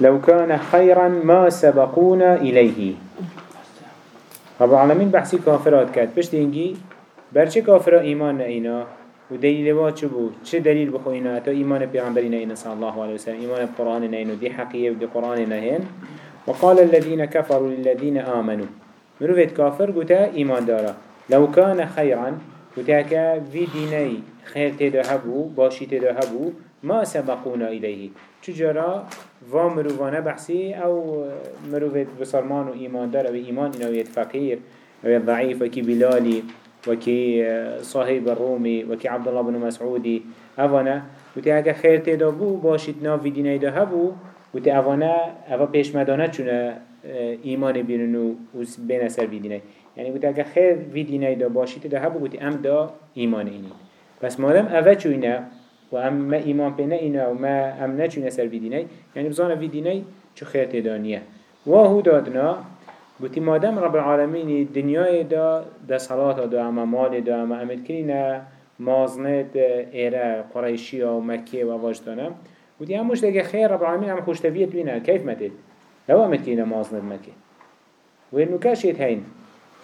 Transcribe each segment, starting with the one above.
لو كان خيرا ما سبقونا إليه. رب العالمين بحثي كافرات كات بشت إنجي برچه كافر إيمان إينا ودليل وات شبو چه دليل بخوينا تو إيمان بيغمبرين إينا صلى الله عليه وسلم إيمان بقرآن إينا دي حقية ودي قرآن إينا وقال الذين كفروا للذين آمنوا. مروفت كافر قتا إيمان دارا لو كان خيرا قتا كا في ديني خير تدهبو باشي تدهبو ما سبقونا إليه. چجرا و مروفانه بحثي أو مروفت بسرمان و ایمان دار أو ایمان اینو ید فقیر و ید ضعیف وكي بلالي وكي صاحب الرومي وكي عبد الله بن مسعودي اوانا وتي اگه خير تيدا بو باشید ناف في دينه ده هبو. وتي اوانا اوا پیش مدانه چونه ایمان بیننو و بین سر في دينه يعني وتي اگه خير في دينه باشید ده هبو. وتي ام دا ایمان اینی. بس مادم اوه چوینه و ام ما ایمان پی نه اینا و ما ام نچونه سر وی دینه یعنی بزانه وی دینه چو خیر تدانیه و هو دادنا گوتی مادم رب العالمین دنیای دا دا صلاة دا اما مال دا اما امد کنینا مازنت ایره قریشی و مکه و واجدانه. گوتی هموش دیگه خیر رب العالمین هم خوشتویت بینه کیف متد لو امد کنینا مازنت مکه و اینو کشید هین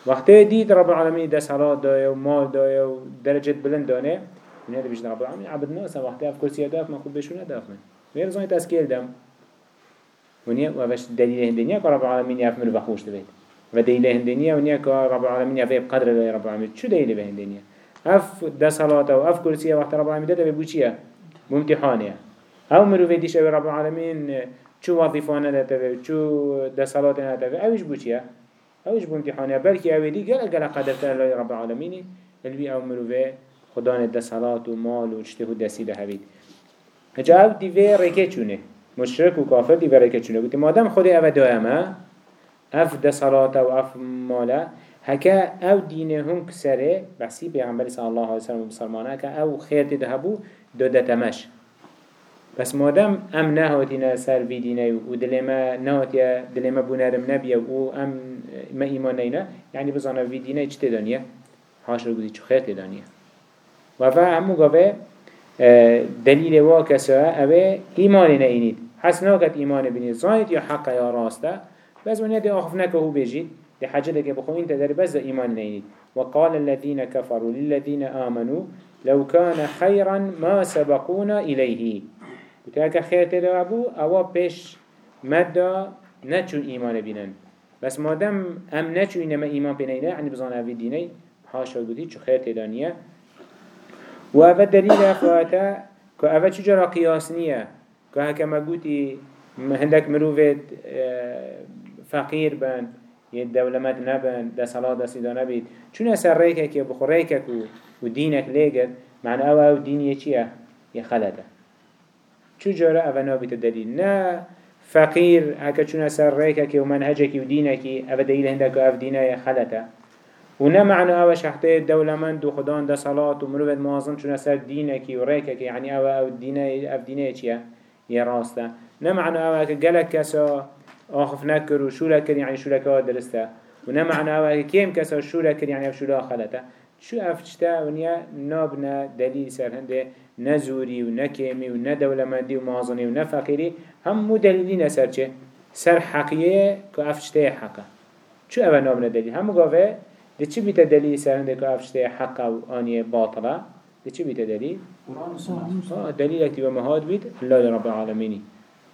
وقتی دید رب العالمین دا صلاة دا و مال دا و درجت بلند دانه من هذا بيجنا رب العالمين عبد الناس وقت أف كرسي داف ما خوب بيشونه داف من غير زين تسكيل دم ونيا وبش دليل هندنيا كرب العالمين يفمر بخوش تبيت ودليل هندنيا ونيا كرب العالمين يفيب قدر الله رب العالمين شو دليل بهندنيا أف ده صلاة أو أف كرسي وقت رب العالمين ده بيبوشيا ممتحانيا أو مرو في ديش رب العالمين شو وظيفانه ده تبي شو ده صلاة ده تبي أوش بوشيا أوش بمتحانيا بلكي أودي قال قال قدرت الله رب العالمين اللي أو مرو خدان ده صلاة و مال و اجتهود دستی ده هبید هجا او دیوه رکه چونه؟ مشرک و کافر دیوه رکه چونه؟ گوتی مادم خود او دائمه. اف ده صلاة و اف ماله. هكا او هم كسره بحسي بيغمبر صلى الله عليه وسلم بسلمانه هكا او خير تدهبو دو دتمش بس مادم ام نهاتنا سر في دينه و دلما نهاتيا دلما بنارم نبيه و ام ما ايمان نينا يعني بزانا في دينه اجت دانيه حاشر قدي چو تدانيه و فا همو گاوه دلیل وا کسا اوه ایمان نینید حس ناکت ایمان بینید. زانید یا حق یا راسته. بس من يدي آخف نكهو بيجيد دي حاجة دي بخو انت داري بس إيمان نينيد وقال الذين كفروا للذين آمنوا لو كان خيرا ما سبقونا إليه وتاك خير تدابو أوا بيش مدى نتشو إيمان بينن بس ما دام أم نتشو إنما إيمان بينينا يعني بزان أفي ديني حاشا قدي شو خير تدانية و اوه دلیل افراتا که اوه چجورا قیاس نیه؟ که هکما گوتی هندک مروفت فقیر بند یه دولمت نبن ده صلاة ده سیدا نبید. چون اثر ریکه که بخور ریکه و دینک لیگد معنی اوه او دینیه چیه؟ یه خلطه چجورا اوه نابیت دلیل؟ نه. فقیر هکا چون اثر ریکه که و منهجه و دینکی اوه دلیل هندک او دینه خلطه ونا معنى أو شحته الدولة من دو خدان ده صلاة ومروفد معظم شو نسر دينك وريكك يعني أو أو الدينة أو الدينة چيا يراسته نا معنى أو جلك كسا آخف نكر وشو لكر يعني شو لك درسته. ونا معنى أو كيم كسا شو لكر يعني أو شو لا خلته شو أفتشتا ونيا نابنا دليل سر هنده نزوري ونكيمي وندولة مندي ومعظني ونفقيري هم مو دليلين سر چه؟ سر حقية كأفتشتا حقا شو أبا نابنا دليل هم قاوه ده چی بیت دلیل سرنده که افشته حق و آنی باطله ده چی بیت دلیل؟ دلیل اکتیو مهاد بید الله رب العالمینی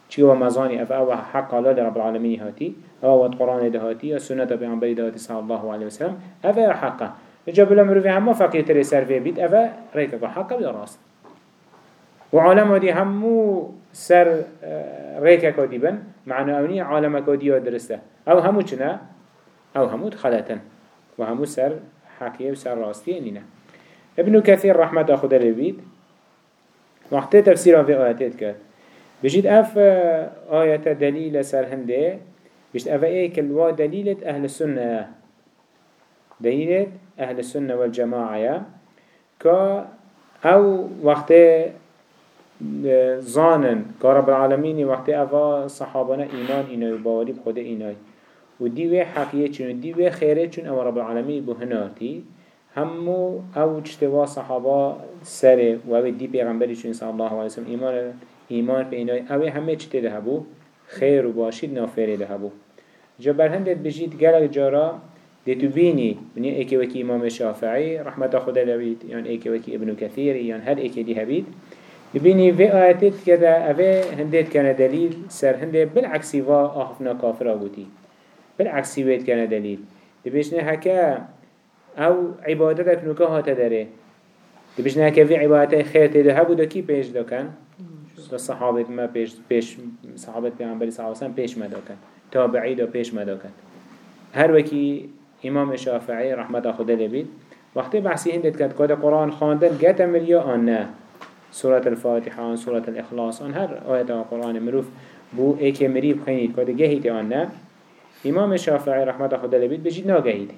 چی و مزانی اف أو حق الله رب العالمینی هاتی أو و قرآن ده هاتی و سنت پیامبری ده هاتی صلی الله علیه وسلم اف حقه جاب لهم روی همه فقیه تری سر في بيت ريكا حقه بيا راست وعالم دي همو سر ريكا كوديبن معنى أوني عالم كوديو درسته أو همو چنا أو همو خلاتن وهمو سر حقية وسر راستي انينا ابن كثير رحمة أخذ البيت وقت تفسير في آياتات كات بجد أف آية دليل سر هنده بجد أف إيك الوا دليلة أهل السنة دليلة أهل السنة والجماعة كا أو وقت زانن كرب العالمين وقت أفا صحابنا إيمان إنه باوري بخود إيناي و دیوه حقیه چون دیوه خیره چون أو رب العالمین بو هناتی همو أو چتوا صحابا سره و أو دی پیغمبری چون صلی الله علیه وسلم ایمان إيمان بإنه أوي همه چه تده هبو خير و باشید نافره ده هبو. جا برهندت بجید گلک جارا دي تبيني من ايكي وكي امام الشافعي رحمة خدا لبيت يعني ايكي وكي ابن كثير يعني هل ايكي دي هبيت تبيني في آياتت كده اوه هندت كان دليل سر هندت بالعكس وا اخفنا كافرا بوتي بالعكسي ويت كان دليل. دبيشنا هكا او عبادتك نوكا هاتا داري. دبيشنا هكا في عبادتك خير تده هبو دا كي بيش دا كان؟ صحابة ما بيش بيش صحابة بيعنبالي صحابة سان بيش ما دا كان. تابعي دا بيش ما دا كان. هر وكي امام شافعي رحمة خدا لبيت وقتی بحسي هندت کرد که قرآن خواندن گتم مليا آن سورة الفاتحه آن سورة الاخلاص آن هر آیت قرآن مروف بو ای مريب خينيت خینید. جهيت گهیت امام شافعي رحمة خدا لبيت بجيد نا جهيت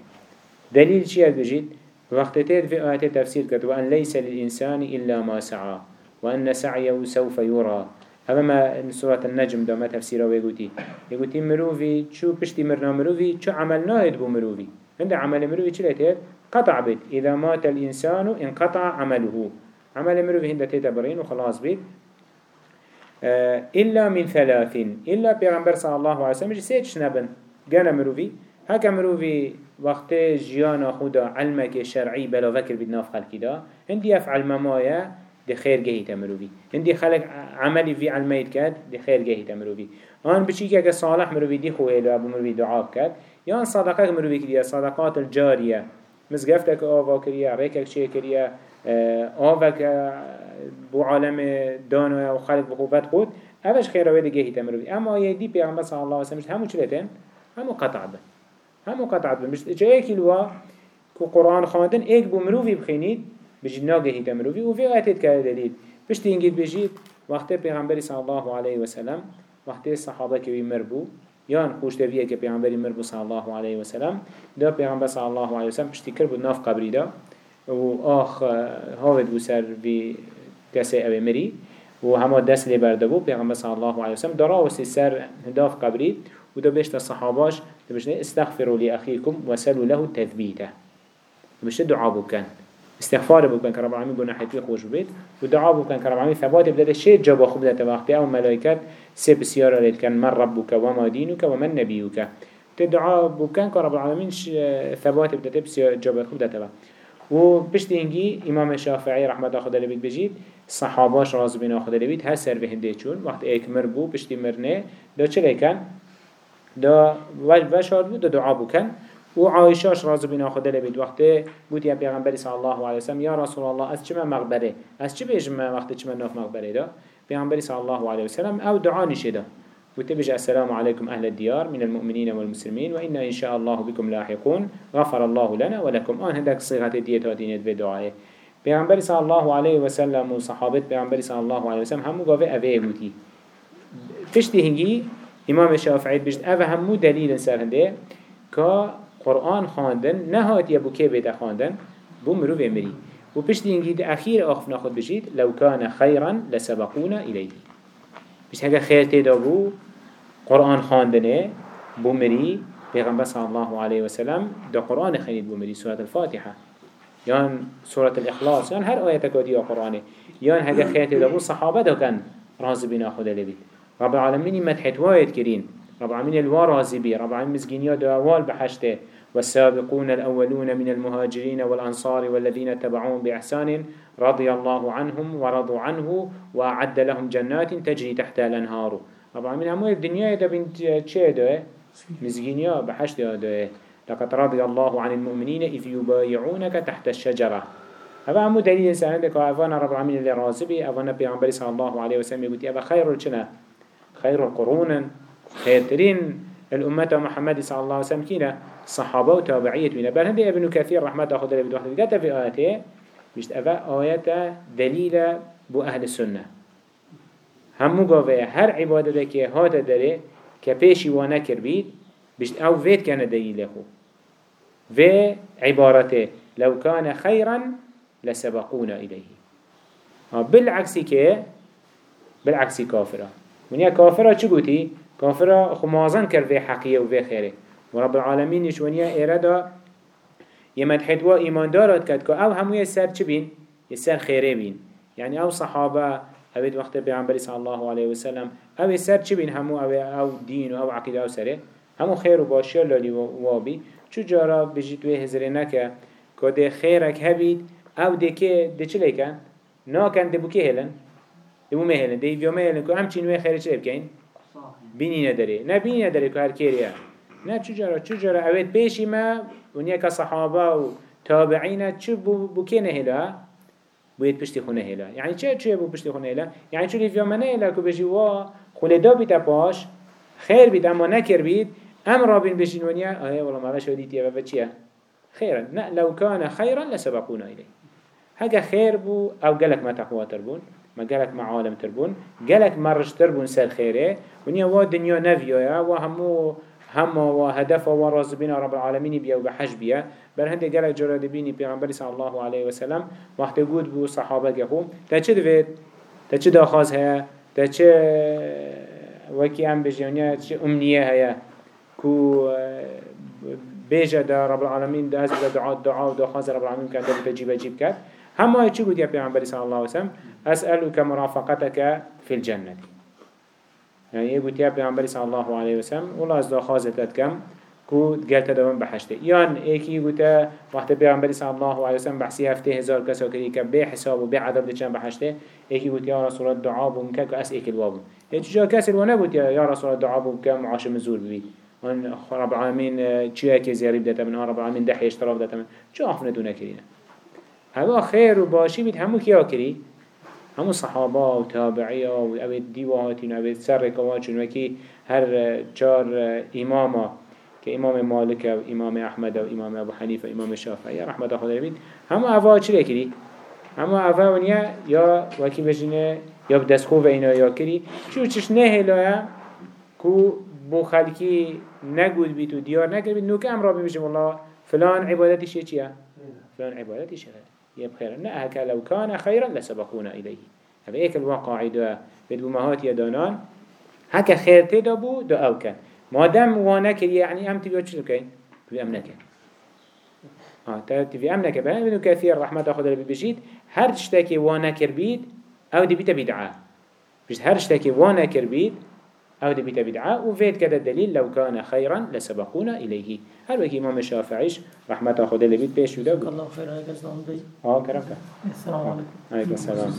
دليل چيه بجيد وقت تيد في آيات تفسير كد وأن ليس للإنسان إلا ما سعى وأن سعيه سوف يرى هذا ما سورة النجم ده ما تفسيره ويقولي يقولي مروفي شو بشتي مرنا مروفي شو عملناه يدبو مروفي عند عمل مروفي شو لتير قطع بيت إذا مات الإنسان انقطع عمله. عمل مروفي هند تدبرين وخلاص بيت آه إلا من ثلاث. إلا بيغمبر صلى الله عليه وسلم سيتش نبن؟ جانا مروفي هكا مروفي وقت جيانا خدا علمك شرعي بلا فكر بدناف خلقي دا هندي يفعل ممايا دي خير جهي تمروفي هندي خلق عملي في علميت كاد دي خير جهي تمروفي آن بچي که صالح مروفي دي خوه له ابو مروفي دعاب كاد يان صدقه مروفي كريا صدقات الجارية مزقفتك آوا كريا ريكك شي كريا آوك بو عالم دانو و خلق بخوبت خود اوش خير ويدي جهي تمروفي اما يدي پیغمبر صلى الله عليه وسلم همو چلتين همو قطع به همو قطع به مش جاي كيلوا كو قرآن خواندن ايك بو مروفي بخينيد بجید ناگهی تمروفی و في آیتت که دلید پشت اینگید بجید وقتی پیغمبری صلی الله علیه و سلم وقتی صحابه وی مربو یان خوش که پیغمبری مربو صلی الله علیه و سلم دا پیغمبر صلی الله علیه و سلم پشتی کر بود ناف قبری دا. و آخ هاود بو سر کسی اوی مری. و همه دست لی برده بو پیغمبر صلی الله علیه و سلم درا وسی سر هداف قبری و دا بشت صحاباش دا بشت استغفروا لأخيكم وسلوا له التثبيته بشت دعا بکن استغفار بكن كرب العالمين جناح توي خوش بيت ودعاء بكن كرب العالمين ثبات بدأ شيء جاب خوب ذات وقت. أو ملائكة سب سيارة ليت كان من ربك وما دينك ومن نبيك تدعاء بكن كرب العالمين ثبات بدأ بسيارة جاب خوب ذات وقت. وبشت إنجي إمام الشافعي رحمة الله خدا لبيت بجيد صحاباش راز بنا خدا لبيت هسر به هنده چون وقت ايك مربو بشتي مرنه دا چه كان دا وشار بود دا دعا بكن و عایشاش راز بنا خدا لبید وقتی بود یا پیغمبری صلی الله علیه وسلم یا رسول الله از چه مقبره؟ از چه بیجم وقتی چه ناف مقبره دا؟ پیغمبری صلی الله علیه وسلم أو دعا نشده وتبج السلام عليكم أهل الديار من المؤمنين والمسلمين وإنا إن شاء الله بكم لاحقون غفر الله لنا ولكم آن هندك صيغة ديت دينت بدعائه پیغمبر صلی الله علیه و سلم و صحابت پیغمبر صلی الله علیه و سلم همو گاوه اوه بودی. پشتی هنگی امام شافعی بجد اوه همو دلیل سر هنده که قرآن خواندن نهات يبو كي بيتا خواندن بو مرو مري و پشت اینگید اخیر آخف ناخد بجید لو كان خيرا لسبقونا إليه بس هكا خير تيدا بو قرآن خواندنه بو مري پیغمبر صلى الله عليه وسلم دا قرآن خينيد بو مري سورة الفاتحة. يان سورة الإخلاص يان هر آية تكادي قرآن يان هكا خير تيدا بو صحابة دا كان راز بنا خدا لبيت رب العالمين مدحت وايد كرين رب العالمين الوارازي بي رب العالمين مزجينيا دوال بحشته والسابقون الأولون من المهاجرين والأنصار والذين اتبعوهم بإحسان رضي الله عنهم ورضوا عنه وأعد لهم جنات تجري تحت الأنهار. رب العالمين أموال الدنيا ده بنت چه ده مزجينيا بحشت ده لقد رضي الله عن المؤمنين إذ يبايعونك تحت الشجرة. هذا عمو دليل سعندك وأفانا رب العالمين اللي رازبي أفانا بيعنبري صلى الله عليه وسلم يقول أبا خير الشنا خير القرون خيرترين الأمة محمد صلى الله عليه وسلم كينا صحابة وتابعية من بل هذه ابن كثير رحمة الله خد لبد وحده قالت في آياته بيشت أفا آيات دليل بو أهل السنة. همو قوة هر عبادة كي هذا داري كبيشي ونكر بيت بيشت أو فيت كان دليله في عبارته لو كان خيرا لسبقونا إليه. بالعكس كي بالعكس كافرة. من كافرة شو قلتي كافرة خمازن كر في حقية وفي خيره ورب العالمين نشونيا إرادا يمد حدوا إيمان دارات كد أو همو يسر چه بين يسر خيره بين يعني أو صحابة اوید وقت پیغمبری صلی الله علیه و سلم أو سر چی بین؟ همو أو أو دین و أو عقیده أو سره. همو خیر و باشی لالی و بی چو جارا بجید وی هزره نکه که ده خیرک هبید او ده که ده چه لیکن؟ ناکن ده بو که هلن؟ ده بو مهلن ده ایویا مهلن که همچین وی خیره چه بکن؟ بینی نداره نه بینی نداره که هر کیریه نه چجارا چجارا اوید پیشی ما ونیا که صحابه و تابعین چه بو, بو که نهلا؟ بوید پشتی خونه هلا یعنی چه چه بو پشتی خونه هلا یعنی چه لیفیا منه هلا که بجی وا خونه دا بیتا پاش خیر بید اما نکر بید أم رابين بشين ونيا؟ آه والله ما بشو ديتي بابا. چيا؟ خيرا. لا لو كان خيرا لسبقونا إليه. هكا خير بو أو قالك ما تقوى تربون ما قالك ما عالم تربون قالك ما رش تربون سر خيره. ونيا وا دنيا نفيو يا وهمو هم وهدف ورازبين رب العالمين بيا وبحج بيا. بل هندي قالك جراد بيني بيغمبري صلى الله عليه وسلم وقت قود بو صحابة يقوم تا چه دوید؟ تا چه داخاز هيا تا چه وكي ام بجيونيا چه امنية هيا كو بيجا دا رب العالمين دا هزي دعاء دعاء ودا خاز رب العالمين كان دا بتجيب جيب كات هما يچي قد يا پیغمبر صلى الله عليه وسلم؟ أسألك مرافقتك في الجنة. يعني يقول يا پیغمبر صلى الله عليه وسلم والله دا خازت كم؟ كو قلت دوام بحشته. يان إيكي قلت وقت پیغمبر صلى الله عليه وسلم بحسي هفته هزار كسا كري كبه حساب وبه عدد دچان بحشته ايكي قلت يا رسول الله دعاء بمكا كو اس ايكي الوابو يتجا كسر ونبوت يا رسول الله دعاء بمكا معاش مزور ببيت من رب العالمين چه که زیاری بدت من رب العالمین ده اشتراف من چه آفنه دونه کرینه هوا خیر و باشی بید همو کیا کری همو صحابه و تابعی و اوید دیوهاتین و اوید سر کواچون وکی هر چار اماما که امام مالک و امام احمد و امام ابو حنیفه و امام شافعی. رحمت خدا بید همو اوا چی کری همو اوا ونیا یا وکی بجینه یا بدست و اینا یا کری چو چش نه هلایا کو بو خلقی نقول بيتو ديار نقول بيت نوك أمر ربي بيجي والله فلان عبادتي شيء كيا فلان عبادتي شيء يب خيرا نا هكا لو كان خيرا لسبقونا إليه هذا إيك الواقع ده بدو مهات يدانان هكا خير تدابو دو أو كان ما دام وأنا كري يعني أم تبي شو كين تبي أم نكين آه تبي أم نكين بنا بدو كثير رحمة أخذ اللي بيجيد هر تشتكي وأنا كربيد أو دي بيتا بدعاء بيجي هر تشتكي وأنا كربيد أو دي بيتا بدعاء وفيت كده الدليل لو كان خيرا لسبقونا إليه. هل وكي إمام الشافعيش رحمة خدا اللي بيت بيش وده الله خير عليك السلام. عليكم آه كرمك. السلام عليكم. عليكم السلام.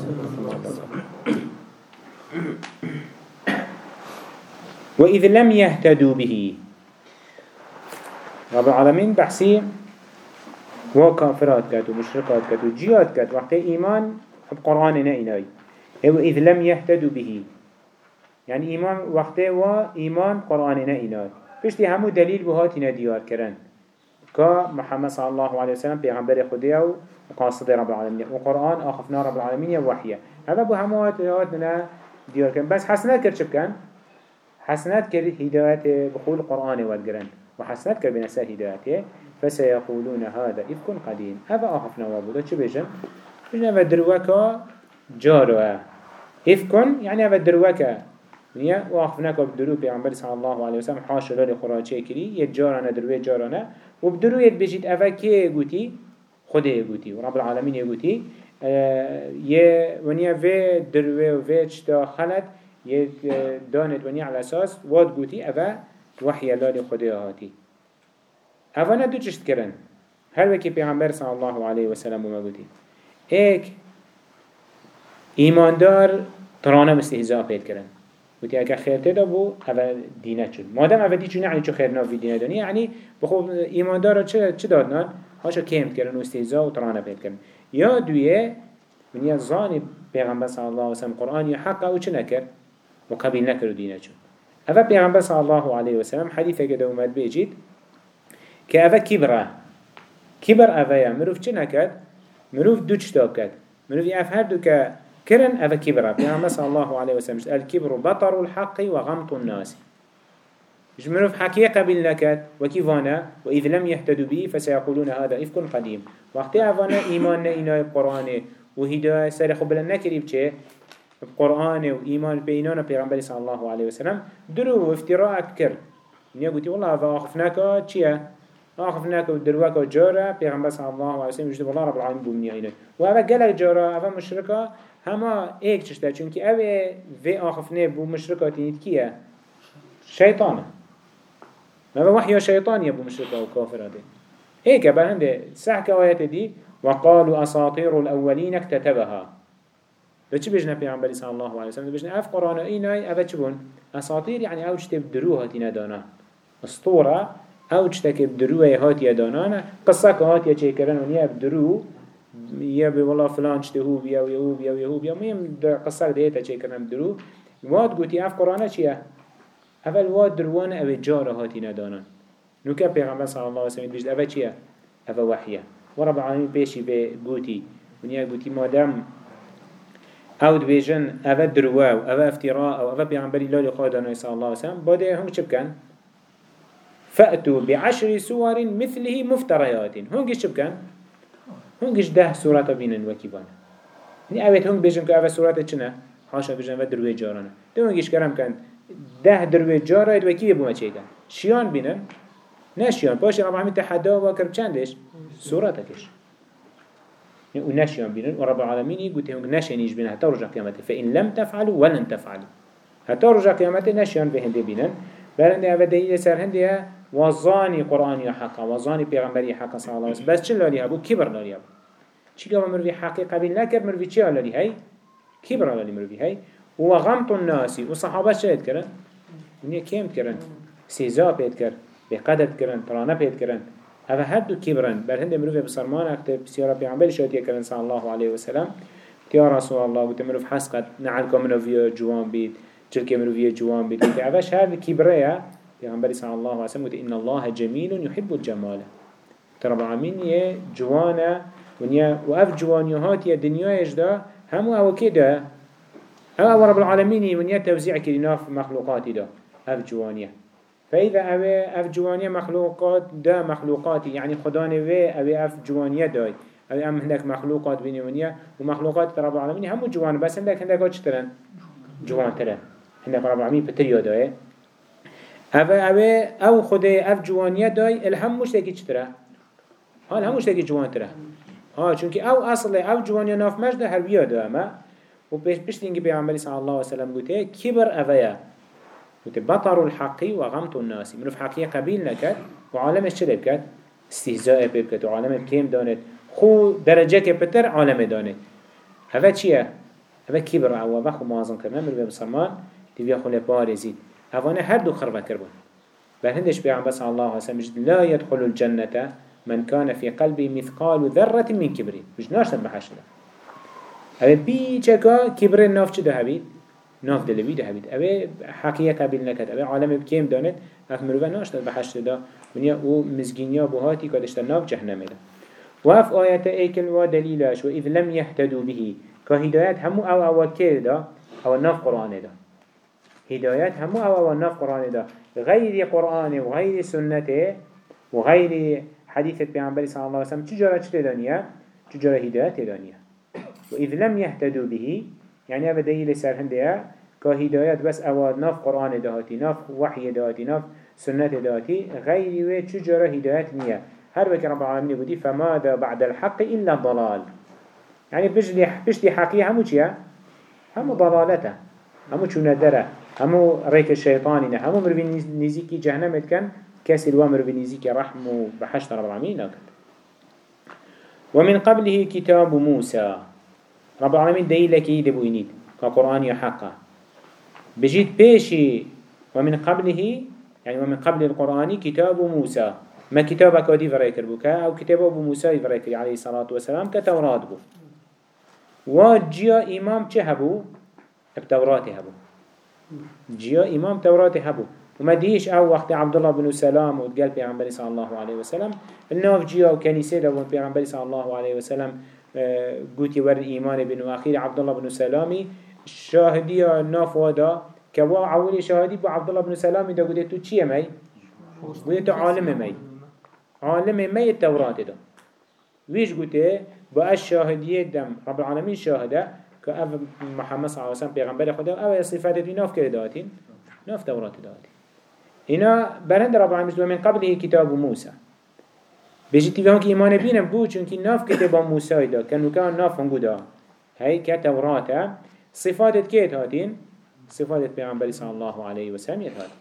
وإذ لم يهتدوا به. رب العالمين بحسي وكافرات كات ومشركات كات وجيات كات وقت إيمان بقرآن نائناي وإذ لم يهتدوا به. يعني إيمان وقته و إيمان قرآننا إناد بشتي همو دليل بهاتنا ديار كرن كا محمد صلى الله عليه وسلم بيغمبر خديه وقاصد رب العالمين وقرآن آخفنا رب العالمين وحيه هذا بو همو هاتنا ديار كرن بس حسنات كر شبكن حسنات كر هداية بقول القرآن والقرن وحسنات كر بنساء هدايته فسيقولون هذا إفك قديم هذا آخفنا وابودا چه بيجن بيجن ودروكا جاروا إفكن يعني هذا دروكا نیا واقف که بدرو پیامبر صلی الله علیه و سلم حاش لال خراچه کری یه جارانه دروی جارانه و بدرو یه بجید اوه که گوتی خدا گوتی و رب العالمین گوتی یه ونیا و دروی و و چتا خلط یه دانت ونیا على اساس واد گوتی اوه وحی لال خدا هاتی اوه نه چشت کرن هر وکی پیامبر صلی الله علیه و سلم ما گوتی ایک ایماندار ترانه مستهزاء پید کرن وتي اگه خیر تدا بو اول دینه چون مادم اول دی چون یعنی چو خیر ناوی دینه دانی یعنی بخو ایماندار چه چه دادنان هاشا کمت کردن و استهزا و ترانه پید کردن یا دویه من یا زانی پیغمبر صلی الله علیه وسلم قرآن یا حق أو چه نکر و قبیل نکر دینه چون اول پیغمبر صلی الله علیه وسلم حدیثه که دومد بیجید که اول کبره کبر اول مروف چه نکد مروف دو چتا کد مروف اف هر دو که كرن أفا كبرا بيعمل صلى الله عليه وسلم. الكبر بطر الحق وغمط الناس. جمرو في حقيقة بالنكت وكيفانا وإذ لم يهتدوا به فسيقولون هذا إفك قديم. وقت أفانا إيماننا إنا القرآن وهداية سرخ بلن نكري بچه القرآن وإيمان بيننا بيغمبر صلى الله عليه وسلم درو وافتراء كر نيا قلت والله أفا أخفناك چيه آخفناك ودروك وجارة پیغمبر صلى الله عليه وسلم يجد والله رب العالمين بومنيا إنه وأبا قلق جارة أبا مشركة هما ايك چشتا چونك أبا في آخفنه بو مشركة تنيد كيه شيطانه ما وحي شيطان يبو مشركة وكافر هذه هيك بهنده سحك آيات دي وقالوا أساطير الأولين اكتتبها بچه بجنا پیغمبری صلى الله عليه وسلم بجنا اف قرآن ايناي اف چبون اساطير يعني أو چته بدروها تينا دانا اسطورة أو چته که بدروه هاتي دانانا قصة که هاتي چه کرن ونیا بدرو يا بي والله فلان چته هو بيا ويهو بيا ويهو بيا. مهم قصة ديتا چه کرن بدرو واد قوتي اف قرآن چية؟ اول واد دروان أو جار هاتي ندانان نوكا پیغمبر صلى الله عليه وسلم بجد أو چيه أو وحيه ورب العالمين بيشي بي قوتي ونیا قوتي مادام أو دبيجن أو درواو أو افتراء أو أو بيعنبري لالي خادنا صلى الله عليه وسلم باده هم چه بكن؟ فأتوا بعشر سور مثله مفتريات. هنگش چه بكن؟ هنگش ده سورة بينن وكيبان ني اوه هنگ بيجن که اوه سورة چنه؟ حاشا بيجن و دروه جارانه. دو هنگش کرم کن. ده دروه جارات وكي بوما چه کن؟ شیان بینن؟ نه شیان. باشه رب العالمين تحدا و کرب چندش؟ سورة تكش ونشيان بينن ورب العالمين يقول تهم نشينيش بينن حتى رجع قيامته فإن لم تفعلوا ولن تفعلوا. حتى رجع قيامته نشيان بهند بينن بلند هذا دليل سر وظاني قرآن حقا وظاني پیغمبر حقا صلى الله عليه وسلم بس چه لالي هبو؟ كبر لالي هبو؟ چی که مروی حقی قبیل نکرد مروی چی آلالی هی؟ کبر آلالی مروی هی؟ و غمط الناسی و صحابه شهد کرن؟ ونیا کم کرن؟ سیزا پید کرد بقدر کرن ترانه پید کرن. هذا هدو كبرن بل هند مروف بسرمان اكتب بسيارة بيعنبال شوتية كرن صلى الله عليه وسلم يا رسول الله قلت مروف حسقت نعلك مروفيا جوان بيت جلك مروفيا جوان بيت هذا بيعنبال صلى الله عليه وسلم قلت إن الله جميل يحب الجمال. ترى بعمين يه جوانا ونيا وأف جوانيهات يا دنيا يجدا همو أو كده أو رب العالمين ونيا توزيع كلنا في مخلوقاتي ده أف جوانيه فإذا أبي أف جوانية مخلوقات دا مخلوقاتي يعني خداني في أبي أف جوانية داي أبي أم هندك مخلوقات بينيونية ومخلوقات رب العالمين هم جوان بس هندك هندك وش ترن؟ جوان ترن هندك رب العالمين بتريو داي أبي أبي أو خدي أف جوانية داي الهم مش تكي ترى ها الهم مش تكي جوان ترى ها چونك أو أصل أو جوانية ناف مجد هربيا دا ما وبيش بيش تنجي بيعمل صلى الله عليه وسلم قلت كبر أفيا وتبطر الحقي وغمط الناس. منو في حقية قبيل نكت وعالم الشلب كت استهزاء بكت وعالم كيم دانت خو درجة كبتر عالم دانت هذا چيه؟ هذا كبر عوا بخو معظم كرنا مروي بسلمان تبيا خو لبارزيد هذا هر دو خربة كربون بل هندش بيعم بس الله عليه وسلم لا يدخل الجنة من كان في قلبه مثقال ذرة من كبرين مش ناشد بحشنا هذا بيچكا كبر الناف چه ده هبيد؟ ناف دلوی ده هبید اوه حقیه قبیل نکد اوه عالم بکیم داند؟ اف مروه ناشتد بحشت دا. ونیا أو مزگینیا بهاتی کدشت ناف جهنمه ده وف آیت ایکل و اذ لم يهتدوا به هدایت همو أو أو که دا أو ناف قرآن دا. هدایت همو أو ناف قرآن دا. غیر قرآن و غیر سنته و غیر حديث پیامبری صلی الله علیه وسلم چجورا چه دانیه چجورا هدایت دانیه و اذ لم يهتدوا به يعني هذا دليل سر هندية كهدايات بس أواد ناف قرآن دهاتي ناف وحي دهاتي ناف سنة دهاتي غير وي تجارة هدايات نية هر وكي رب العالمين بودي فماذا بعد الحق إلا الضلال؟ يعني بجلي بجلي حقيقة همو چيا همو ضلالته همو چو ندره همو ريك الشيطانين همو مروي نزيكي جهنم كان كاسي الوامر بنزيكي رحم بحشت رب العالمين ناكد ومن قبله كتاب موسى رب العالمين دليلك يدبوينيد كقرآن يحقا بجيت بيشي ومن قبله يعني ومن قبل القرآن كتاب موسى ما كتابك ودي فريكر بوكا أو كتاب أبو موسى فريكر عليه الصلاة والسلام كتوراة بو. وجيا إمام چه هبو؟ بتوراة هبو. جيا إمام توراة هبو. وما ديش أو وقت عبد الله بن سلام وتقال بيعنبري صلى الله عليه وسلم النوف جيا وكنيسة لو بيعنبري صلى الله عليه وسلم قوتي ور إيمان بن وأخير عبد الله بن سلامي شاهدي ناف ودا كوا عولي شاهدي بو عبد الله بن سلامي دا قوتي تو چيه مي؟ قوتي تو عالم مي عالم مي التوراة دا. ويش قوتي بو الشاهدية دم رب العالمين شاهده كأف محمد صلى الله عليه وسلم پیغمبر خدا أو صفات دي ناف كده داتين ناف توراة داتين هنا برند رب العالمين من قبله كتاب موسى بيجي تيفهم كي إيمان بينا بو چونكي ناف كتاب موسى دا كانوا كان ناف هنگو دا. هاي كتوراتا صفات كيت هاتين صفات پیغمبر صلى الله عليه وسلم يتهات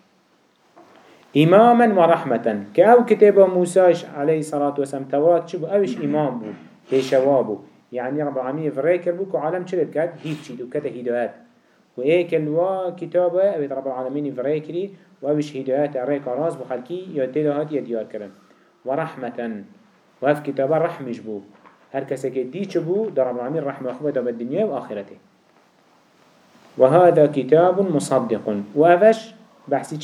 إماما ورحمة كأو كتاب موسى عليه الصلاة والسلام توراة شبو أوش إمام بو هشوابو يعني رب العالمين فريكر بو كعالم شلت كات هيف شيد وكتا هدايات. وإيك الوا كتابة أبيت رب العالمين فريكري وأوش هدايات أريك راس بخلكي يتدهات يديار كرن ورحمة. وهف كتابة رحمش بو. هر كسك دي چبو در رب العالمين رحمة أخوة دا بالدنيا وآخرته. وهذا كتاب مصدق. وأفش بحثي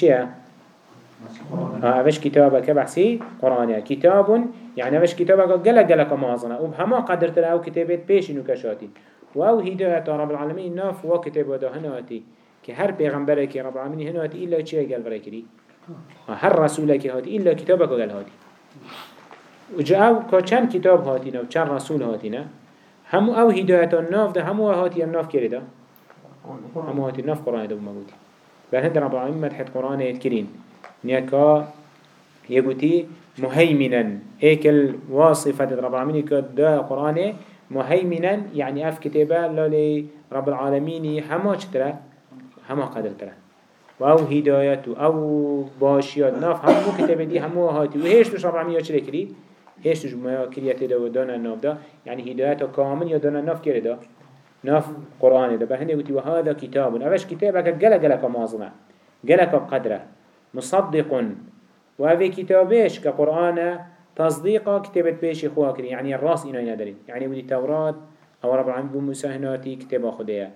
چيه؟ أفش كتابك بحثي قرآنية كتاب. يعني أفش كتابك قلق قلق مازنة وبهما قدر ترى أو كتابات بيش إنو كشاتي. وأو هداية رب العالمين ناف وكتاب وده هنواتي كهر پیغمبرك رب العالمين هنواتي إلا چيه قال بريكري هر رسولك هاتي إلا كتابك قال هاتي. وجا أو که چند کتاب هاتینا و چند رسول هاتینا همو أو هدایت الناف ده همو هاتی الناف کرده همو هاتی الناف قرآن ده بمگوتی بل هند رب العالمين مدحت قرآن يتكرين نيكا يقولي مهيمنا. إيكل واصفة رب العالمين كده قرآن مهيمنا يعني أف كتابة لولي رب العالمين هما چترا هما قدر ترى. و هداية أو باشيات. ناف همو كتابة دي همو هاتي. وهيش توش رب العالمين يوچ لكري؟ هيش توش ما كريات دا ودانا الناف دا. يعني هداية كامل يدانا الناف كري دا؟ ناف قرآن دا. بهنه قلت وهذا كتاب. اوش كتابك؟ جل جلك مازنة جلك بقدره مصدق. وهذا كتابش كقرآن تصديقه كتابت بيش كري يعني الرأس إنه يندرين يعني ودي توراة أو رب العالمين بموسى هناتي كتاب خدية.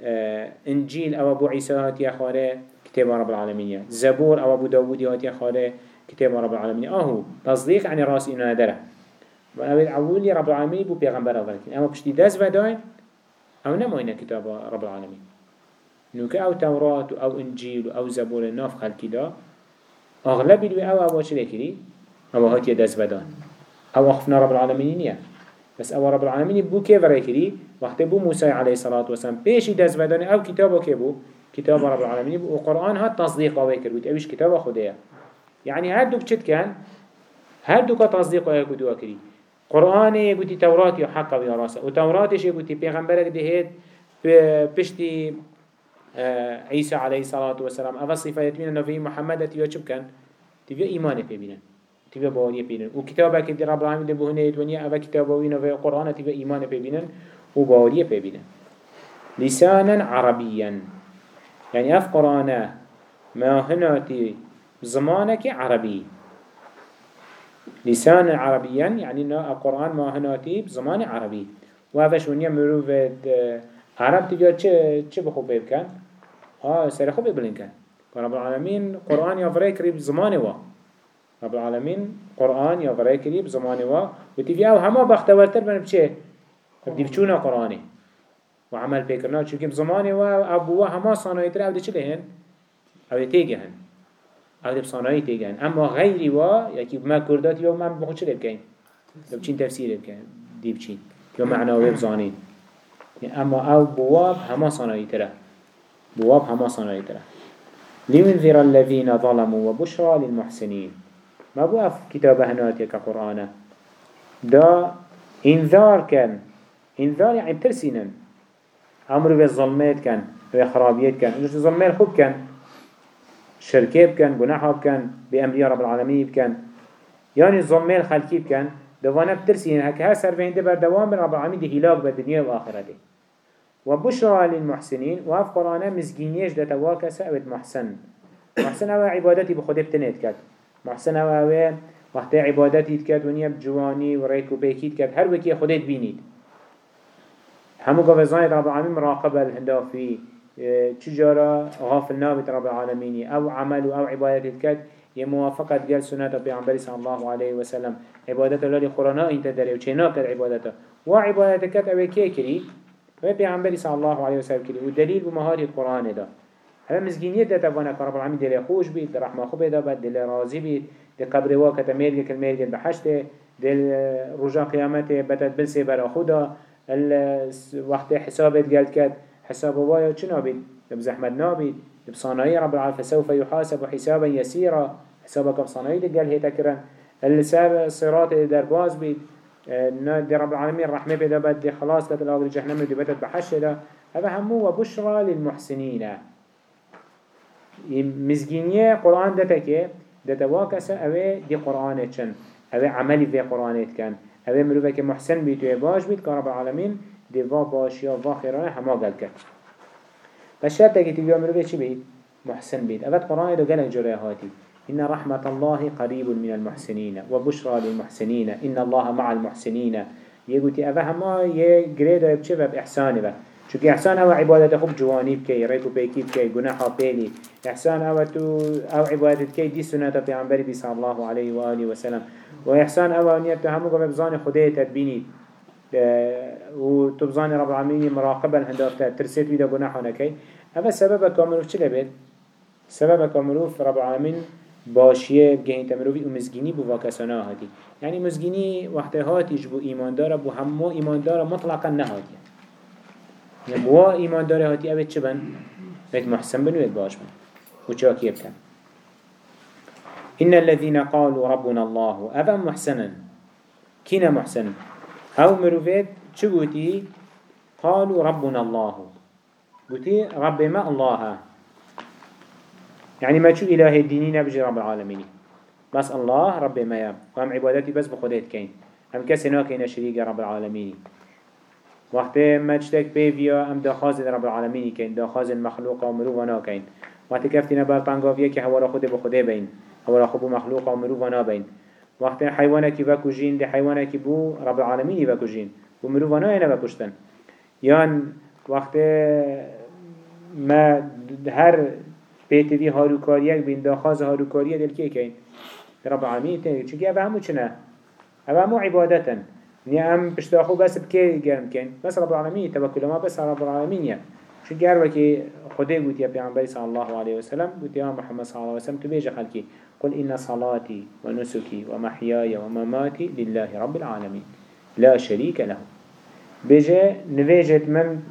آه إنجيل أو أبو عيسى هاتي أخواره كتاب رب العالمين. زبور أو أبو داود هاتي أخواره كتاب رب العالمين. أهو تصديق يعني رأس إنه ندره وأنا أولي رب العالمين بو بيغمبر أولكن أما بشتي دز وداين أو نموين كتاب رب العالمين. نوك أو توراة أو إنجيل أو زبور الناف خلقي دا أغلب الوي أو أبو شلي كري أو هاتي دز ودان أو أخفنا رب العالمين نيا بس أو رب العالمين بو كيف رأيكري وقت بو موسى عليه الصلاة والسلام بيش دز ودان أو كتابه كيبو كتاب رب العالمين بو. وقرآن هات تصديق أويكر بيت أويش كتابه خديه يعني هادوك چت كان هادوك تصديق أويكر دو أكري قرآن يقولي توراة يحق ويا راسه وتوراتش يقولي پیغمبرك دهيت بشتي عيسى عليه الصلاة والسلام. أفا صفة يتمين نبي محمد تبقى چب كان؟ تبقى إيمان بيبينن تبقى باوري بيبينن وكتابك دي رب العالمين دي بهنه يتونيا أفا كتابة نبي القرآن تبقى إيمان بيبينن وباوري بيبينن لسانا عربيا. يعني أف قرآن ما هناتي زمانك عربي. لسان عربيا يعني القرآن ما هناتي بزمان عربي. وهذا ونيا مروفة عرب تجا چه چه بخوب بيبكن؟ آه سر خوب بيبلن كان. رب العالمين قرآن يفري كريب زمان وا. رب العالمين قرآن يفري كريب زمان وا. وتيجي أو هما بختورتر من بچه. بدي بچونا قرآني وعمل بيكرنا چونكي بزمان وا أبوه هما صنايتر أو دي چه لهن أو تيجي هن أو دي بصناعي تيجي أما غيري وا يكي ما كردات يوم ما بخوش لي بكين لو بچين تفسير بكين دي بچين يوم معناه بزانين أما أو بواب هما صناعي ترى بواب هما صناعي ترى. لينذر الذين ظلموا وبشرى للمحسنين. ما بو أف كتابة هناتي كقرآن دا إنذار كان. إنذار يعني بترسينا أمر بالظلمات كان. وخرابيات كان. إنه ظلمات؟ خوب كان. شركة كان. جناحه كان. بأمر رب العالمين كان يعني ظلمات خلقي كان. دوانا بترسينا هكا سر بين دبر دوام رب العالمين دي هلاك بالدنيا والآخرة وبشرى للمحسنين وهف قرآن مزجينيش ده تواكا سأبت محسن. محسن هو عبادتي بخده بتنيت كات محسن هو هو وقت عبادتي كات ونيا بجواني وريكو بيكيت كات هر وكي خده بينيت همو قفزاني رب العالمين مراقبة الهندا في تجارة غافل نابت رب العالمين أو عمل أو عبادتي كات يموافقة قال سنة بيعنبري صلى الله عليه وسلم. عبادت الله لقرآن انت داري وچينا كات عبادته وعبادتك كات اوه كي كري و پیغمبری صلی الله علیه و سلم کلی و دلیل بمهاری قرآن دا. ده توانا که رب العالمین دل خوش بید دل رحمه خوب دا بد دل راضی بید. دل قبر واکت میرگه کل میرگه بحشته دل رجا قیامت بتد بلسه برا خدا. وقت حسابت قلت کد حساب وایا چه نابید؟ بزحمت نابید. بصانعي رب العالمين فسوف يحاسب حسابا يسيرا حسابك بصانعي دقال هيتا كرن السر صراط در باز بيت دي رب العالمين رحمة بدا بد دي خلاص كت الأغل جهنم دي بدت بحش ده هذا همو وبشرى للمحسنين. مزجينية قرآن دتك دتواكس أوي دي قرآن چن. أوي عملي في قرآن كان أوي مروفك محسن بيتو باش بيت كرب العالمين دي وا باشيا وا خيرانه هما قال كت بس شرط كي تبيا مروفك چي محسن بيت أبد قرآن دو قلق جرى هاتي إن رحمة الله قريب من المحسنين وبشرى للمحسنين. إن الله مع المحسنين. يقولي أفا هما يقريد ويبشف بإحسان بك چونکه احسان أو عبادت خوب جوانی بکی ریکو پیکی بکی گناح پیلی. احسان أو تو أو عبادت کی دی سنت پیامبری بی صلی الله علیه و آله و سلم. و احسان أو نیت تو همو قبل بزان خدای تدبینی. و تو بزان رب العالمین مراقبا هندافتا ترسيت ويدا گناح نکی. اما سبب کاملوف چه لبید؟ سبب کاملوف رب العالمین باشیه بگهین تمروی و مزگینی بو واکسانا هاتی. یعنی مزگینی وقت هاتیش بو ایماندار بو همو ایماندار مطلقا نهاتی. نبوا ایمان داره هاتی اوید چه بن؟ بيت محسن بن ويت باش بن. وچاكي بكن إن الذين قالوا ربنا الله أبا محسنا؟ كنا محسن أو مروفيت چه قالوا ربنا الله قوتي رب ما الله يعني ما شو إله الدينين بجي رب العالمين. بس الله رب ما ياب وهم عبادتي بس بخديت كين. هم كسنا كين شريك رب العالمين. وقتی مجتک بیویا ام داخاز رب العالمین کن داخاز مخلوق و مروف کن وقتی کفتینا بر پنگاویه که هوا را خود بخوده بین. هوا را خود بو مخلوق و مروف ونا بین. وقتی حیوانه کی وکو جین دی حیوانه کی بو رب جین. بو مروف ونا اینا وکشتن یان وقتی ما هر پیتوی هاروکاریک بین داخاز هاروکاریه دل که کن رب العالمین تنگی چونکه اوه همو چنه؟ اوه همو عبادتن. نیا ام پشتاخو بس بکی گرم کن بس رب العالمین توکل ما بس رب العالمین شو گرم وکی خدا گوت یا پیامبر صلی الله علیه و سلم گوت یا محمد صلی الله علیه و سلم تو بیج خلکی. قل إن صلاتي ونسكي ومحياي ومماتي لله رب العالمين لا شريك له. بيجي نفيجت من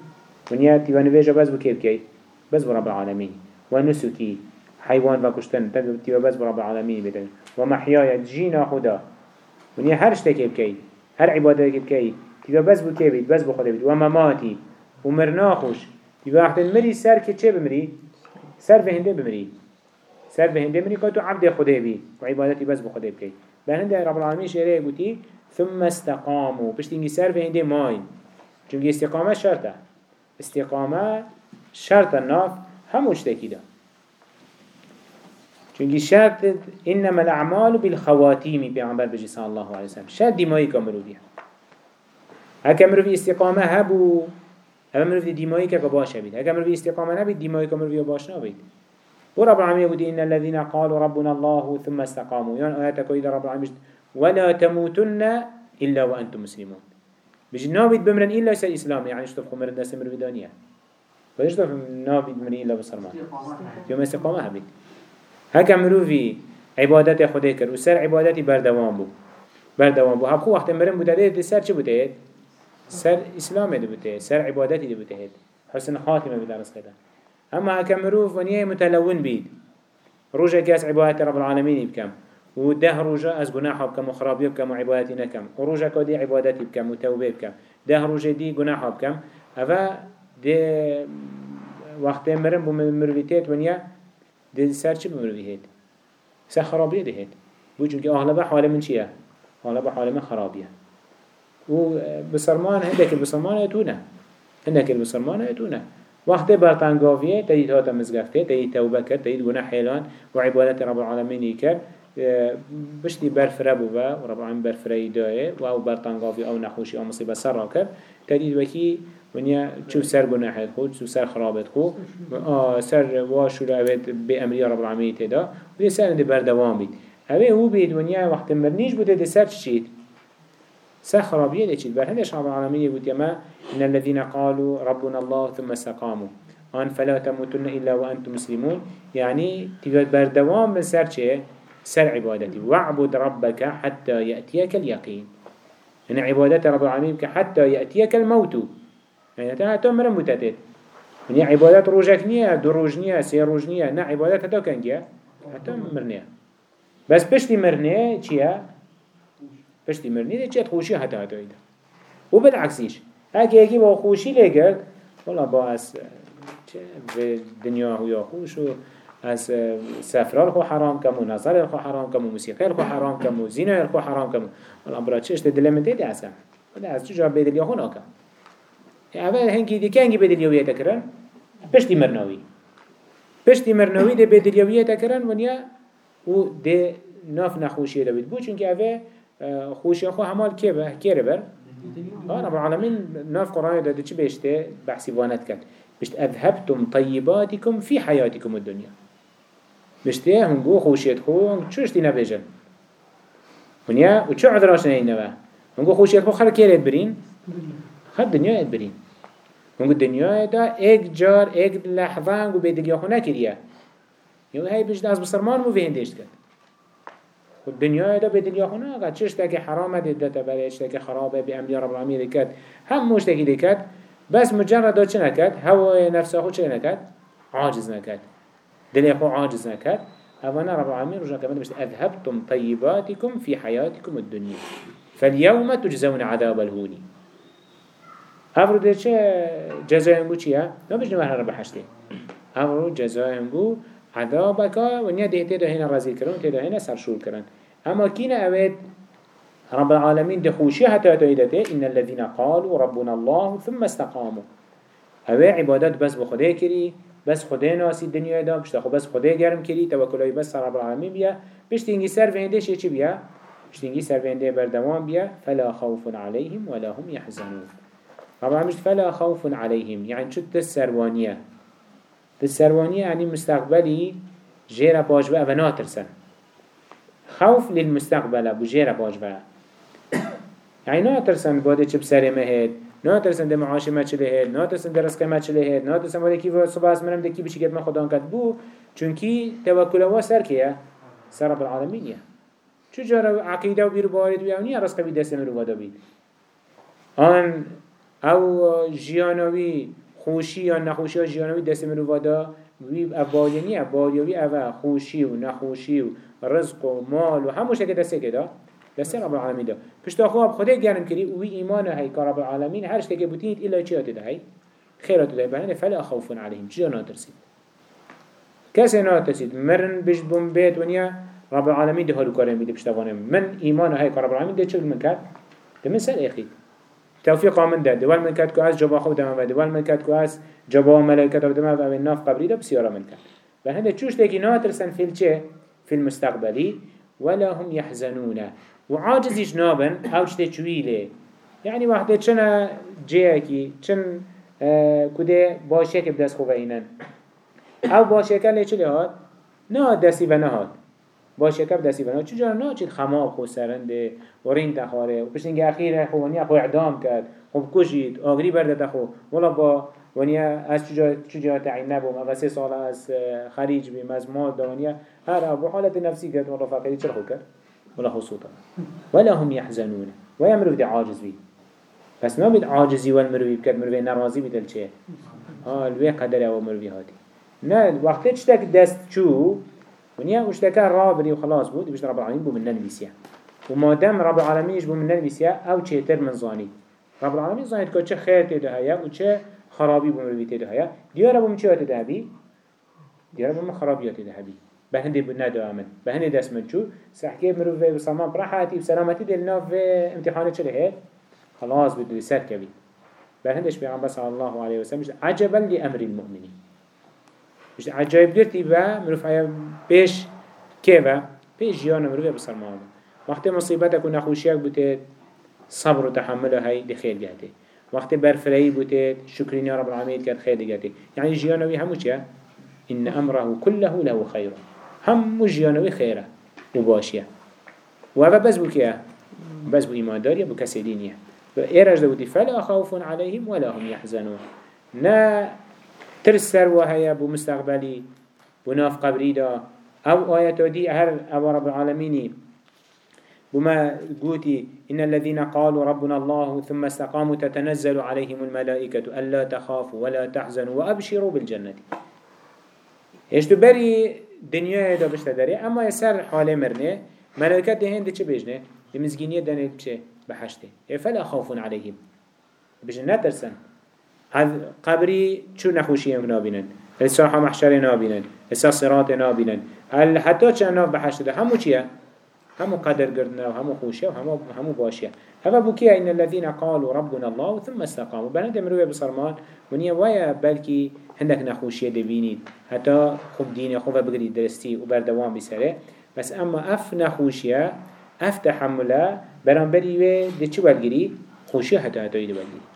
ونياتي ونفيجة بس بكيف كي بس برب العالمين ونسكي حيوان وكشتن تبتي بس برب العالمين بدن ومحياي جينا خدا. ونيا هرش تكيف كي هر عبادت که بکی تیبا بس که بید بس بو خدا بید. و مماتی. و مرناخوش تیبا وقت مری سر که چه بمری؟ سر به هنده بمری. سر به هنده مری که تو عبد خدا بید و عبادتی بس بو خدا بکی. به هنده رب العالمین شعره بودی ثم استقامو پشت اینگی سر به هنده ماین. چونگی استقامه شرطه. استقامه شرط ناف هموش تکیده چونكي شرط إنما الأعمال بالخواتيم بيعمل بجي صلى الله عليه وسلم شرط دمائي كمروفيا هكا مروفي استقامة هبو هبا مروفي دمائي كباش بيت هكا مروفي استقامة نبيت دمائي كمروفي باش نبيت ورب العالمين يقول إن الذين قالوا ربنا الله ثم استقاموا. يعني آياتك إذا رب العالمين ولا تموتن إلا وأنتم مسلمون. بيجي نابد بمرن إلا يسال الإسلام يعني اشتفقوا مرن داس مروفي دانية فإيش نابد بمرن إلا بصرمان. يوم استقامة هبيت هكا مروفي عبادت خدا كر و سر عبادتي بردوام بو. بردوام بو. هبخو وقت مرم بوده. ده سر چه بوده؟ سر اسلام ده بوده. سر عبادتي ده بوده. حسن خاتمه بدرس كده اما هكا مروف ونيه متلون بيد روجا كاس عبادت رب العالمين بكم وده روجا از گناح بكم وخرابي بكم وعبادتي نكم وروجا كودي عبادتي بكم وتوبه بكم ده روجا دي گناح بكم افا ده وقت مرم بو مروفيتات ونيه ده سر چه بمروی هید سر خرابیه ده هید بو چونکه اغلب حال من چیه؟ اغلب حال من خرابیه و بسرمان هندك البسرمان يتونه هندك البسرمان يتونه وقت برطانقاوية تديد هاتا مزقفته تديد توبة كر تديد گناه حيلان وعبادة رب العالمين يكر بشتي برفره بوبا ورب العالمين برفره يدائه و أو برطانقاوي أو نخوشي أو مصيبة سر كر تديد وكي ونیا چو سر گناهت خود چو سر خرابت آه سر واشو لعبت به امری رب العالمین تدا. و سر انده بردوام بید. اوه هو بید ونیا وقت مرنیش بوده ده سر چید؟ سر خرابیه ده چید. بر هندش رب العالمین بود یما ان الذين قالوا ربنا الله ثم استقاموا. آن فلا تموتن إلا وأنتم مسلمون. يعني تبقى بردوام من سر چه؟ سر عبادتي واعبد ربك حتى يأتيك اليقين يعني عبادة رب العالمين حتى يأتيك الموت. يعني تا حتى مرم متتت يعني عبادات روجك نية دو روج نية سي روج نية نا عبادات حتى كان جيا؟ حتى مرنية بس بشتي مرنية چيا؟ پشتی مرنی ده چیت خوشی حتی حتی ایده و بالعکسیش اگه یکی با خوشی لگرد والله با از چه به دنیا هویا خوش و از سفرال خو حرام کم و نظر خو حرام کم و موسیقی خو حرام کم و زینه خو حرام کم والله برا چه اشت دل من دیدی أصلا ولی از چجا بدلیا خو ناکم؟ اول هنگی دی کنگی بدلیویه تکرن پشتی مرناوی پشتی مرناوی ده بدلیویه تکرن ونیا و ده ناف نخوشیه دوید بو چونکه اوه خوشی خو همال که به که بر رب العالمين ناف قرآن ده چی بيشته بحثي وانت كد بشت أذهبتم طيباتكم في حياتكم الدنيا بشته هنگو خوشيت خو هنگ چوش دي نبيجن ونيا و چو عذراش نهين نوا هنگو خوشيت خو خل كيرت برين خل دنيا برين هنگو دنيا دا ایک جار ایک لحظه هنگو بدليا خو نكريا يو هاي بشت از بسرمان مو فهندشت كد و دنیا دا به دنیا خونه اگر چش تاکی حرامه دیده تا برای چش تاکی خرابه بی امری رب العالمین دکت هم موش تاکی دکت بس مجرد دا چه نکد هوای نفسه خود چه نکد عاجز نکد دل خو عاجز نکد أولا رب العالمين رجع كمان بس أذهبتم طيباتكم في حياتكم الدنيا فاليوم تجزون عذاب الهون أفرو ده چه جزاهم بو چيه؟ ما بجنو مهر رب حشته أفرو جزاهم بو عذابك ونيا ده تيدا هنا رزيل كرن تيدا هنا سرشول كرن أما كينا أويد رب العالمين دخوشي حتى تيدته إن الذين قالوا ربنا الله ثم استقاموا. أوي عبادات بس بخده كري بس خده ناسي الدنيا دا بشتا بس خده گرم كري توكلوي بس رب العالمين بيا بشتينجي سر فينده شي چي بيا بشتينجي سر فينده بردوان بيا فلا خوف عليهم ولا هم يحزنون رب العالمين فلا خوف عليهم. يعني شو تسروانيه بالسروانية يعني مستقبلي جيرا باجبه و ناترسن. خوف للمستقبل ابو جيرا باجبه يعني ناترسن باده چه بسره مهد ناترسن ده معاش ما چله هد ناترسن ده رزق ما چله هد ناترسن باده کی صبح از منم ده کی بشی ما خدا کد بو چونکی توکل وا سر کیه سر رب العالمین یه چجورا عقیده و بیرو بارد بیاونی رزق بی دست من رو وادا بید آن أو جیانوی خوشی یا نخوشی یا جیانوی دست مرو وادا وی ابایانی ابایوی اوه خوشی و نخوشی و رزق و مال و هموش که دسته که دا دسته رب العالمین دا. پشتا خواب خدا گرم کری وی ایمان هی که رب العالمین هر شته که بوتینید ایلا چی آتی ده هی خیرات ده بهنه فلا خوفون علیهم. چجا ناترسید؟ کسی ناترسید. مرن بش بوم بیت ونیا رب العالمین ده هلو کارم بیده پشتا من ایمان هی که رب العالمین ده چه من کرد؟ ده من سر اخید. توفيق من ده دول من كات كو از جبا خود دم و دول من كات كو از جبا ملائكة دم و ناف قبري ده بسيارة من كات فهذا تشوش تيجي ناترسن في الچه في المستقبلي ولا هم يحزنون وعاجز نابن أو چته چويله يعني وقت چنا جيكي چن آه كده باشه که بدست خوبه اینن. أو باشه که لیچه لحاد. نه دستی و نهاد با شکر دستی بنا چجا نه چید خماب خو سرنده و رین تخاره. و پشت اینگه اخیره خو ونیا خو اعدام کرد. خو کشید آگری برده تخو. ولا با ونیا از چجا چجا تعین نبوم اول سه سال از خریج بیم از مال دانیا هر ابو حالت نفسی کرد. ولا فقیری چرا خو کرد؟ ولا خصوصا ولا هم يحزنون ويمرو دي عاجز بي بس ما بيد عاجزي والمروي بكت مروي نرازي بدل چه؟ ها الوي قدر او مروي هاتي نه وقتی چتک دست چو؟ ونیا اشتكى رابري وخلاص بود بيش رب العالمين بو من وما دام رب العالمين يجبو من نلبسيا أو چهتر من زاني. رب العالمين زانيت كو چه خير تده هيا و چه خرابي بو مروي تده هيا ديارة بو مچه تده هبي ديارة بو خرابيات تده هبي بهندي بو ندو امن بهندي دست من چو. سحكي مروي بسامان براحتي بسلامتي دلنا في امتحانه چه خلاص بدو يسر كبي بهندش بيغمبر صلى الله عليه وسلم عجبا لأمر المؤمنين مش عجایب گرتی با مروف آیا پیش که با پیش جیان مروف بسلمان وقتی مصیبت اکو نخوشیک بوده صبر و تحمل های خیر گهده وقتی برفرهی بوده شکرین رب العالمین کرد خیر گهده یعنی جیانوی همو چیه؟ إن أمره كله له خير هم جيانوي خيره وباشيه وهذا بس بكيه بس بو إيمان دارية بو كسيدينية إيرج دودي فلا خوف عليهم ولا هم يحزنون نا ترس سر وهي بو مستقبلي بو ناف قبري دا. أو آيات دي هر أو رب العالمين بما قوتي إن الذين قالوا ربنا الله ثم استقاموا تتنزل عليهم الملائكة ألا تخافوا ولا تحزنوا وأبشروا بالجنة. إيش تبري دنيا دا بشتا داري أما يسر حالي مرنه ملائكة ده هند چه بيجنه دي مزگينية دانه بچه بحشته فلا خوف عليهم بيجن نترسن قبري شو نخوشي نابينن الساحة محشر نابينن السا صراط نابينن هل حتى چه ناف بحشته ده همو چيه همو قدر قردنا وهمو خوشيه وهمو همو باشيه هذا بكيا إن الذين قالوا ربنا الله ثم استقاموا. بنا مروي بصرمان ونيا ويا بلكي هندك نخوشيه دبينيد حتى خوب ديني خوب بقري درستي وبردوام بسره بس اما اف نخوشيه اف تحمله برانبري وي دي چو بلگري خوشيه حتى حتى يدي بلگري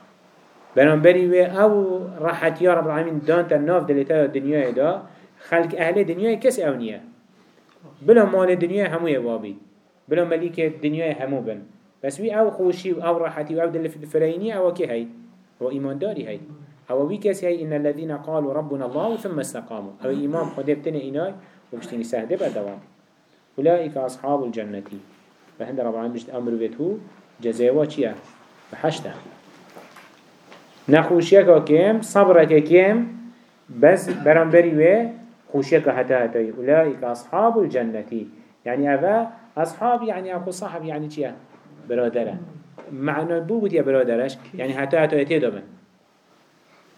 برانبري وي أو راحت يا رب العالمين دانتا ناف دلتا الدنيا دا خلق أهل دنيا كس اونيه بلا مال الدنيا همو يوابي بلا مليك الدنيا همو بن. بس وي أو خوشي أو راحتي أو دل فريني أو كي هاي هو ايمان داري هاي أو وي كسي هاي ان الذين قالوا ربنا الله ثم استقاموا. أو ايمان خده بتنه ايناي وبشتيني سهده بدوام اولئك اصحاب الجنة فهند رب العالمين بجد أمر بيته جزاوا چيا بحشته نخوشيك كيم صبرك كيم بس برانبري وي خوشيك حتى حتى اولئك اصحاب الجنة يعني افا اصحاب يعني اخو صاحب يعني چيا برادره معنى بو بود يا برادرش يعني حتى حتى يتيدا من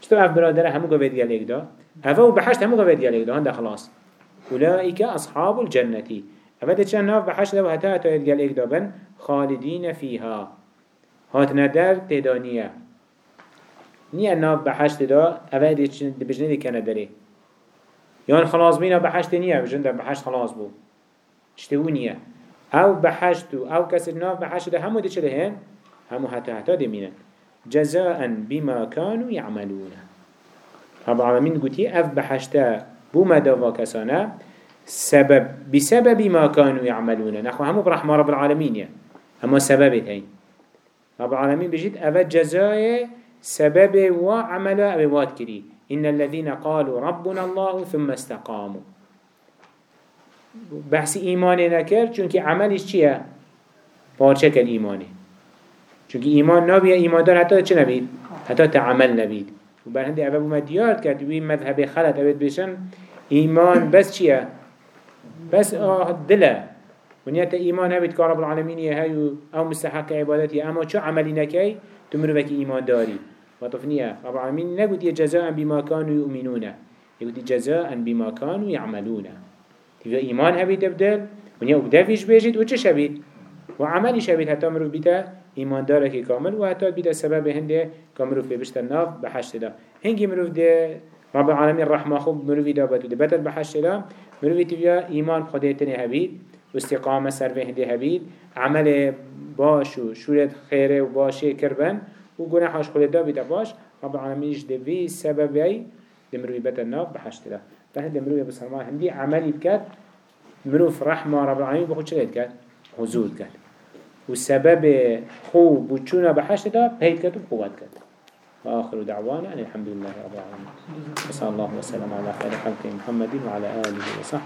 شتو اف برادره همو قويد ياليك دا افا و بحشت همو قويد ياليك دا هنده خلاص. أولئك أصحاب الجنة ده چند ناف بحشت دا و حتى حتى ياليك دا بن خالدين فيها هات ندر تدانية نيا ناف بحشت دا افا ده بجنه دي كان داري يان خلاص بينا بحشت نيا بجنه بحشت خلاص بو اشتوو نيا أو بحشتو أو كسر ناف بحشت ده همو ده چه هن همو حتى حتى ده مينن جزاء بما كانوا يعملون رب العالمين قلتي اف بحشتا بما دوا كسانا سبب بسبب ما كانوا يعملون نحو همو برحمة رب العالمين يا هما سبب هين رب العالمين بجد اف جزاء سبب وعمل أبوات كري إن الذين قالوا ربنا الله ثم استقاموا. بحث إيمان نكر چونك عملش چيه؟ پارچه ایمانه. چونك ایمان نبیه ایمان دار حتی چه نبید؟ حتی تعمل نبید و بر هنده اوه بومد دیار کرد وی مذهب خلط اوید بشن. ایمان بس چیه؟ بس آه دله. ونیت ایمان نبید که رب العالمین هیو أو مستحق عبادتی اما چه عملی نکی؟ تمرو بکی ایمان وطفنیه رب العالمین نگوت جزاء بما كانوا يؤمنون. يقول جزاء بما كانوا يعملون. تبقى إيمان هبي تبدل ونيا وبدا فيش بيجيت وچه شبيت وعملي شبيت حتى مروف بيتا إيمان دارك كامل وحتى بيتا سبب هنده كمروف بيشت الناف بحشت دا هنگي مروف ده رب العالمين رحمة خوب مروف دا باتو ده بتل بحشت دا مروف تبقى إيمان خديتني هبيت واستقامة سر في هنده هبيت عمل باشو شورت خيره وباشي كربن وگناحش خود دا بيتا باش. رب العالمين ده في سببي دمروي بتل الناف بحشت دا فهد مروي بسرمان هندي عملي بكات مروف رحمة رب العالمين بخود شلت كات حزود كات والسبب خوب وچونا بحشت دا بهيت كات وقوات كات وآخر دعوانا أن الحمد لله رب العالمين وصلى الله وسلم على خير خلق محمد وعلى آله وصحبه